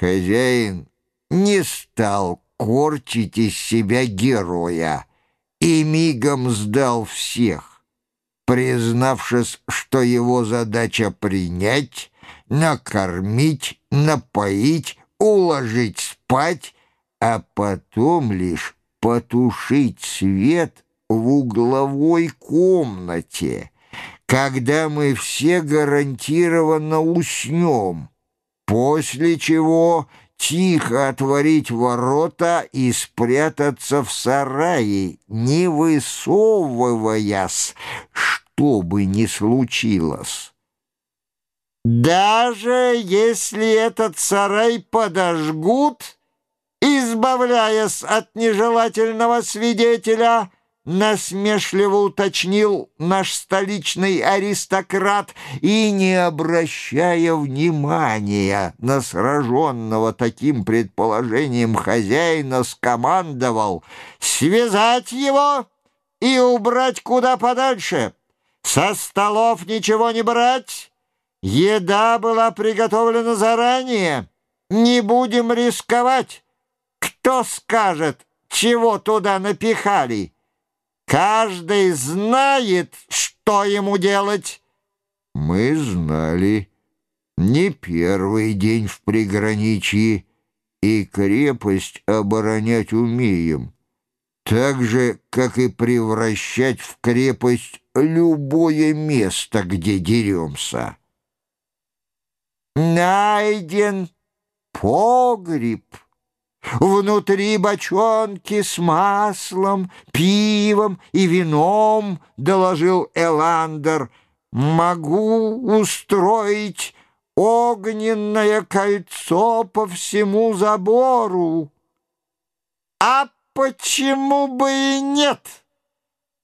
Хозяин не стал корчить из себя героя и мигом сдал всех, признавшись, что его задача принять, накормить, напоить, уложить спать, а потом лишь потушить свет в угловой комнате, когда мы все гарантированно уснем, после чего тихо отворить ворота и спрятаться в сарае, не высовываясь, что бы ни случилось. Даже если этот сарай подожгут, избавляясь от нежелательного свидетеля, насмешливо уточнил наш столичный аристократ и, не обращая внимания на сраженного таким предположением хозяина, скомандовал «Связать его и убрать куда подальше! Со столов ничего не брать!» Еда была приготовлена заранее. Не будем рисковать. Кто скажет, чего туда напихали? Каждый знает, что ему делать. Мы знали. Не первый день в приграничье, и крепость оборонять умеем. Так же, как и превращать в крепость любое место, где деремся. Найден погреб. Внутри бочонки с маслом, пивом и вином, доложил Эландер. Могу устроить огненное кольцо по всему забору. А почему бы и нет?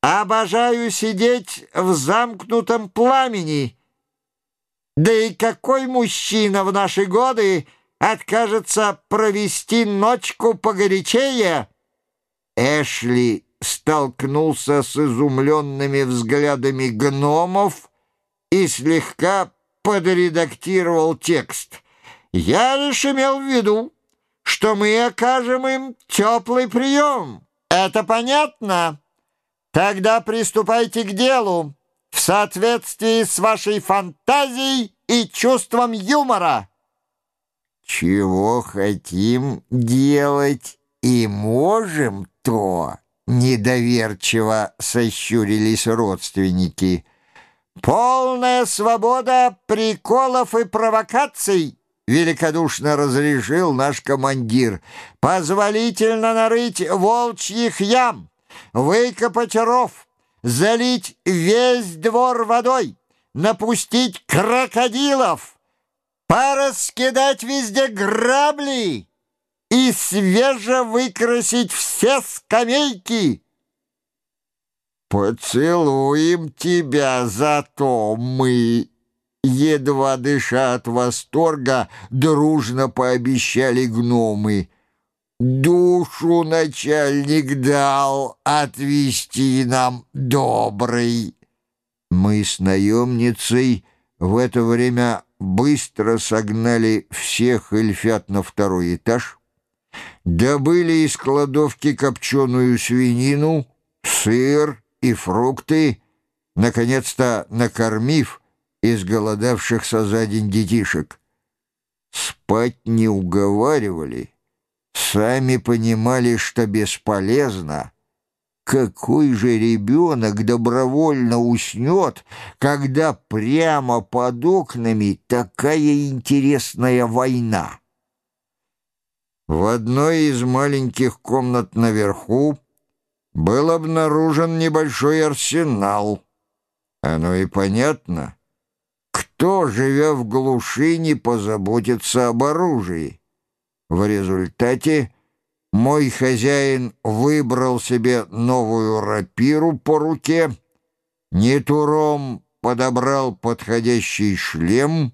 Обожаю сидеть в замкнутом пламени. Да и какой мужчина в наши годы откажется провести ночку погорячее? Эшли столкнулся с изумленными взглядами гномов и слегка подредактировал текст. «Я лишь имел в виду, что мы окажем им теплый прием. Это понятно? Тогда приступайте к делу в соответствии с вашей фантазией и чувством юмора. Чего хотим делать и можем то, недоверчиво сощурились родственники. Полная свобода приколов и провокаций, великодушно разрешил наш командир. Позволительно нарыть волчьих ям, выкопать ров, залить весь двор водой, напустить крокодилов, пораскидать везде грабли и свеже выкрасить все скамейки. «Поцелуем тебя зато мы!» Едва дыша от восторга, дружно пообещали гномы — Душу начальник дал отвести нам добрый. Мы с наемницей в это время быстро согнали всех эльфят на второй этаж, добыли из кладовки копченую свинину, сыр и фрукты, наконец-то накормив изголодавшихся за день детишек. Спать не уговаривали — Сами понимали, что бесполезно. Какой же ребенок добровольно уснет, когда прямо под окнами такая интересная война? В одной из маленьких комнат наверху был обнаружен небольшой арсенал. Оно и понятно. Кто, живя в глуши, не позаботится об оружии? В результате мой хозяин выбрал себе новую рапиру по руке, не туром подобрал подходящий шлем,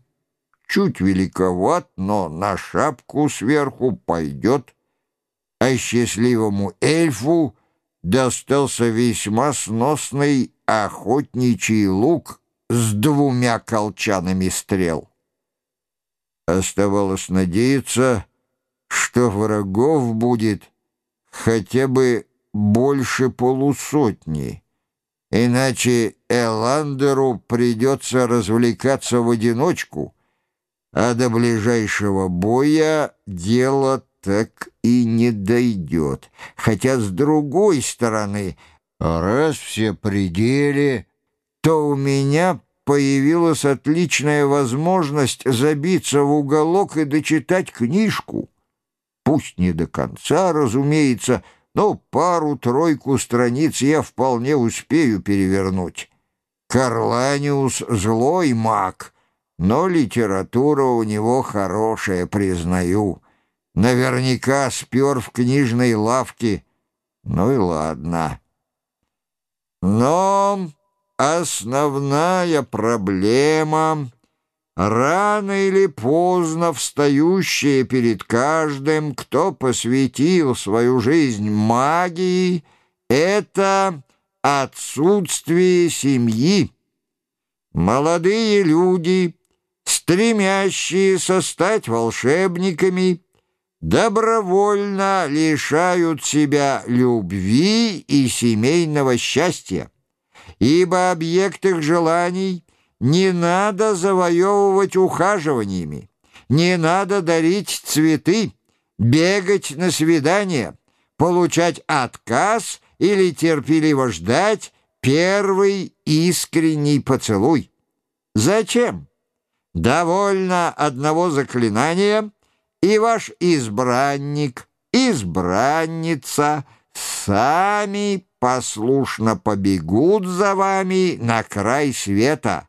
чуть великоват, но на шапку сверху пойдет, а счастливому эльфу достался весьма сносный охотничий лук с двумя колчанами стрел. Оставалось надеяться, что врагов будет хотя бы больше полусотни. Иначе Эландеру придется развлекаться в одиночку, а до ближайшего боя дело так и не дойдет. Хотя, с другой стороны, раз все пределе, то у меня появилась отличная возможность забиться в уголок и дочитать книжку. Пусть не до конца, разумеется, но пару-тройку страниц я вполне успею перевернуть. Карланиус — злой маг, но литература у него хорошая, признаю. Наверняка спер в книжной лавке. Ну и ладно. Но основная проблема рано или поздно встающая перед каждым, кто посвятил свою жизнь магии, это отсутствие семьи. Молодые люди, стремящиеся стать волшебниками, добровольно лишают себя любви и семейного счастья, ибо объект их желаний не надо завоевывать ухаживаниями, не надо дарить цветы, бегать на свидания, получать отказ или терпеливо ждать первый искренний поцелуй. Зачем? Довольно одного заклинания, и ваш избранник, избранница сами послушно побегут за вами на край света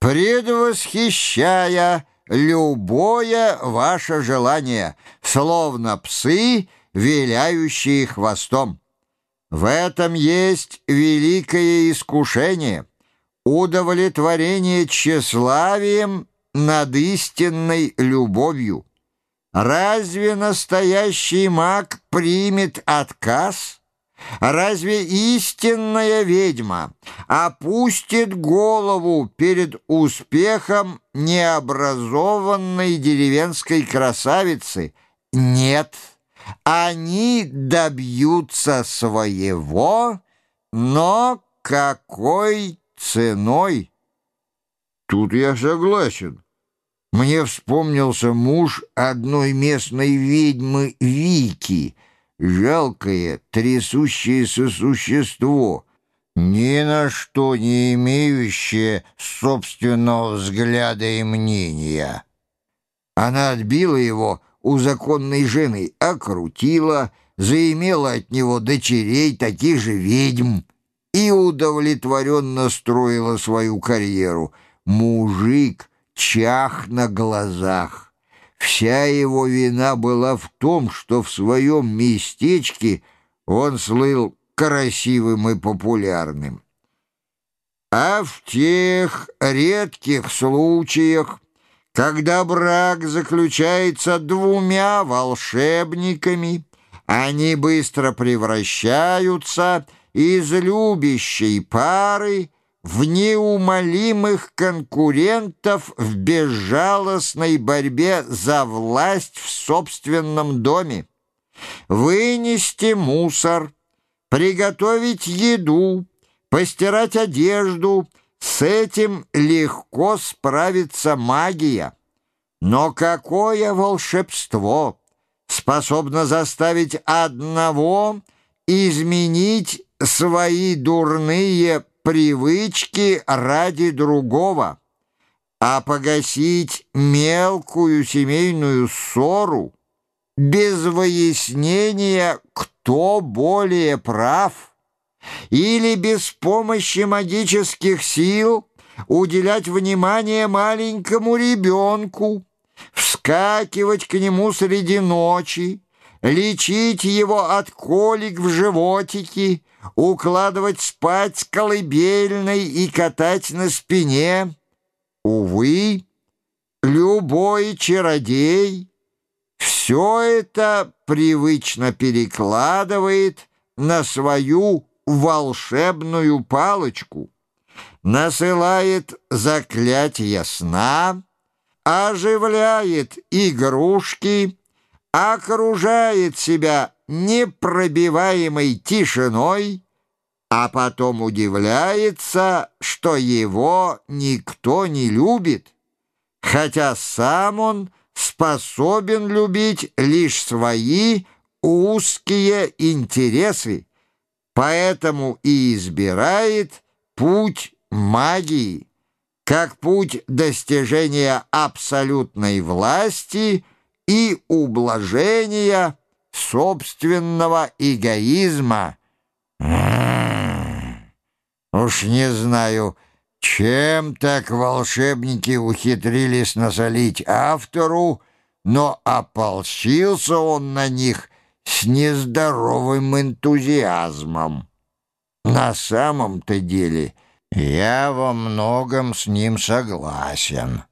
предвосхищая любое ваше желание, словно псы, виляющие хвостом. В этом есть великое искушение, удовлетворение тщеславием над истинной любовью. Разве настоящий маг примет отказ? Разве истинная ведьма опустит голову перед успехом необразованной деревенской красавицы? Нет, они добьются своего, но какой ценой? Тут я согласен. Мне вспомнился муж одной местной ведьмы Вики — жалкое, трясущееся существо, ни на что не имеющее собственного взгляда и мнения. Она отбила его у законной жены, окрутила, заимела от него дочерей, таких же ведьм, и удовлетворенно строила свою карьеру. Мужик чах на глазах. Вся его вина была в том, что в своем местечке он слыл красивым и популярным. А в тех редких случаях, когда брак заключается двумя волшебниками, они быстро превращаются из любящей пары в неумолимых конкурентов в безжалостной борьбе за власть в собственном доме. Вынести мусор, приготовить еду, постирать одежду — с этим легко справится магия. Но какое волшебство способно заставить одного изменить свои дурные привычки ради другого, а погасить мелкую семейную ссору без выяснения, кто более прав, или без помощи магических сил уделять внимание маленькому ребенку, вскакивать к нему среди ночи, лечить его от колик в животике, укладывать спать колыбельной и катать на спине. Увы, любой чародей все это привычно перекладывает на свою волшебную палочку, насылает заклятие сна, оживляет игрушки, окружает себя непробиваемой тишиной, а потом удивляется, что его никто не любит, хотя сам он способен любить лишь свои узкие интересы, поэтому и избирает путь магии, как путь достижения абсолютной власти и ублажения собственного эгоизма. Уж не знаю, чем так волшебники ухитрились насолить автору, но ополчился он на них с нездоровым энтузиазмом. На самом-то деле я во многом с ним согласен».